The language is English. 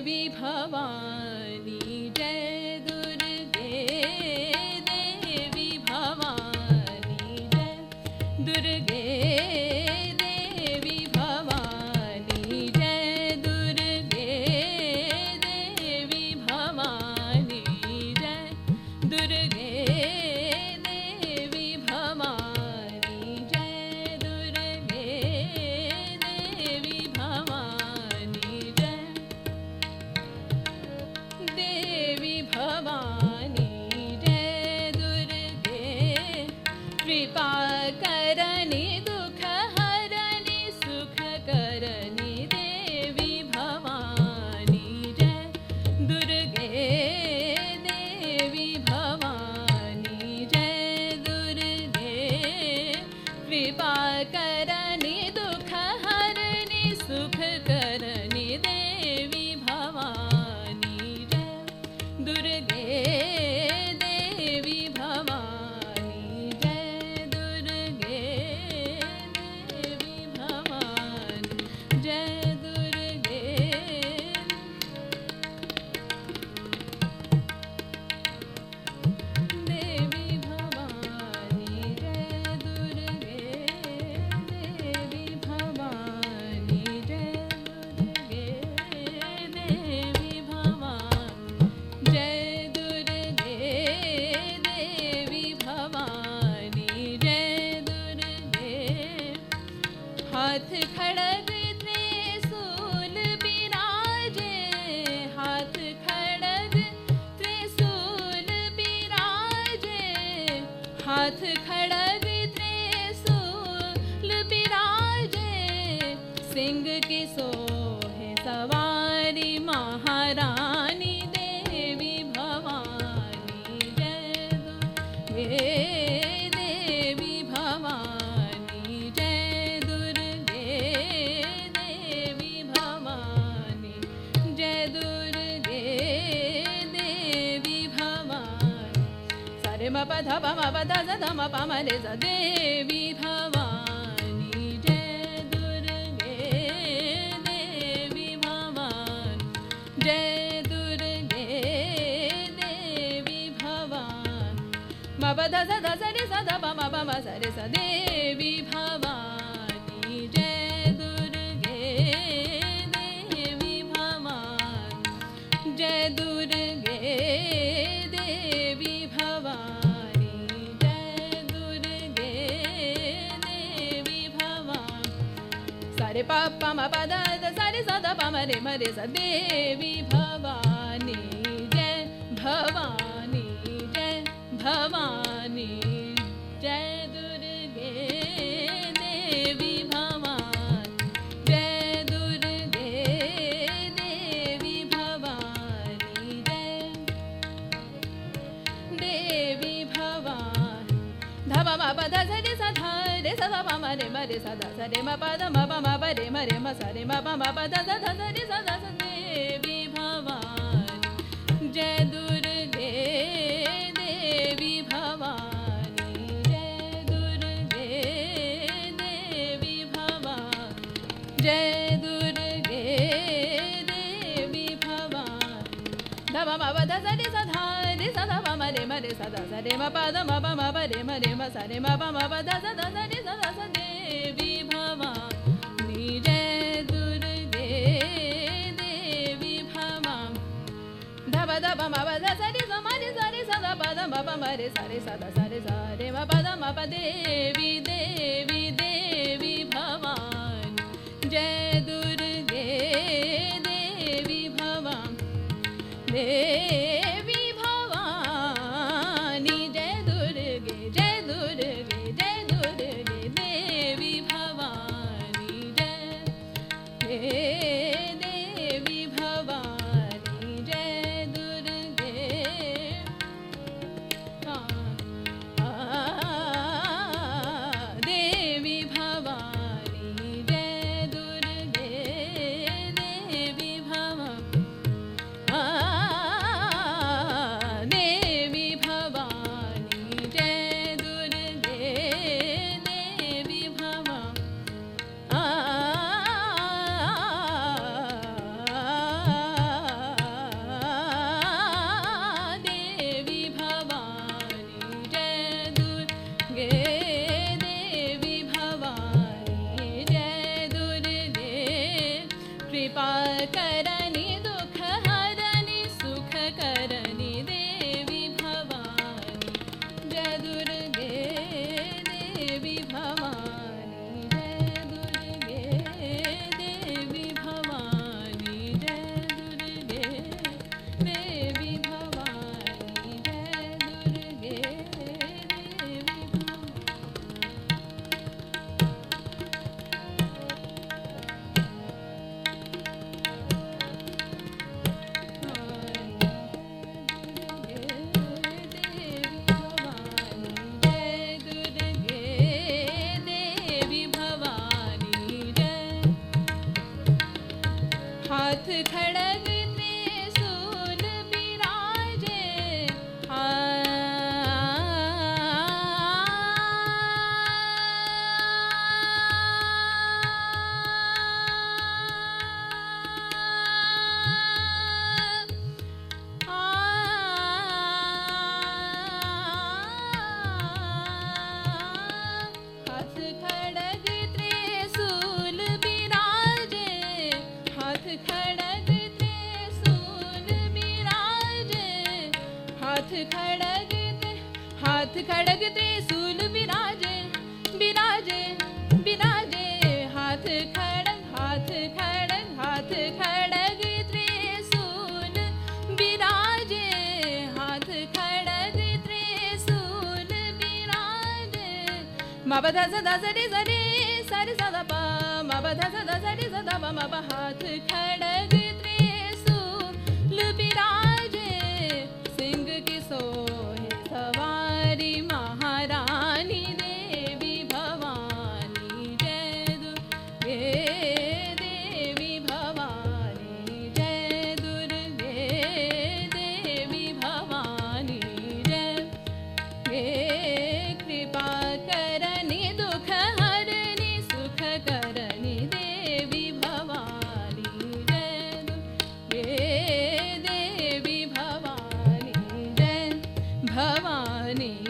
देवी भवानी हाथ खड़ग त्रिशूल बिराजे। हाथ खड़ग त्रिशूल बिराजे। हाथ खड़ग त्रिशूल बिराजे। सिंह की सोहे सवारी महारानी धापदा धे सदे भवाी जय दुर्गे देवी भवान्। जय दुर्गे देवी भवान्। मधरे सा पा सरे सदे रे पद सरि सद पम रे मरे स देवी भवानी जय भवानी जय Bhavani. re sa da ma ma re ma re sa da sa re ma pa da ma pa ma pa re ma re ma sa re ma pa ma pa da da da da re sa da sa devi bhavani jai durge devi bhavani. Jai durge devi bhavani jai durge devi bhavani da ma ma pa da sa re sa re sa da sa re ma pa da ma pa ma pa re ma re ma sa re ma pa ma pa da sa da sa re sa da sa devi bhava ni re devi bhava da ba da ba ma ba da sa re sa ma re sa re sa da pa da ma pa ma re sa re sa da sa re re ma pa da ma pa de हाथ खड़ग त्रिशूल बिराजे बिराजे बिराजे हाथ खड़ग हाथ खड़ग हाथ खड़ग त्रिशूल बिराजे हाथ खड़ग त्रिशूल बिराजे मब धस धस रे सरे सरे सदा पा मब धस धस रे सदा पा मब हाथ खड़ग त्रिशूल भवानी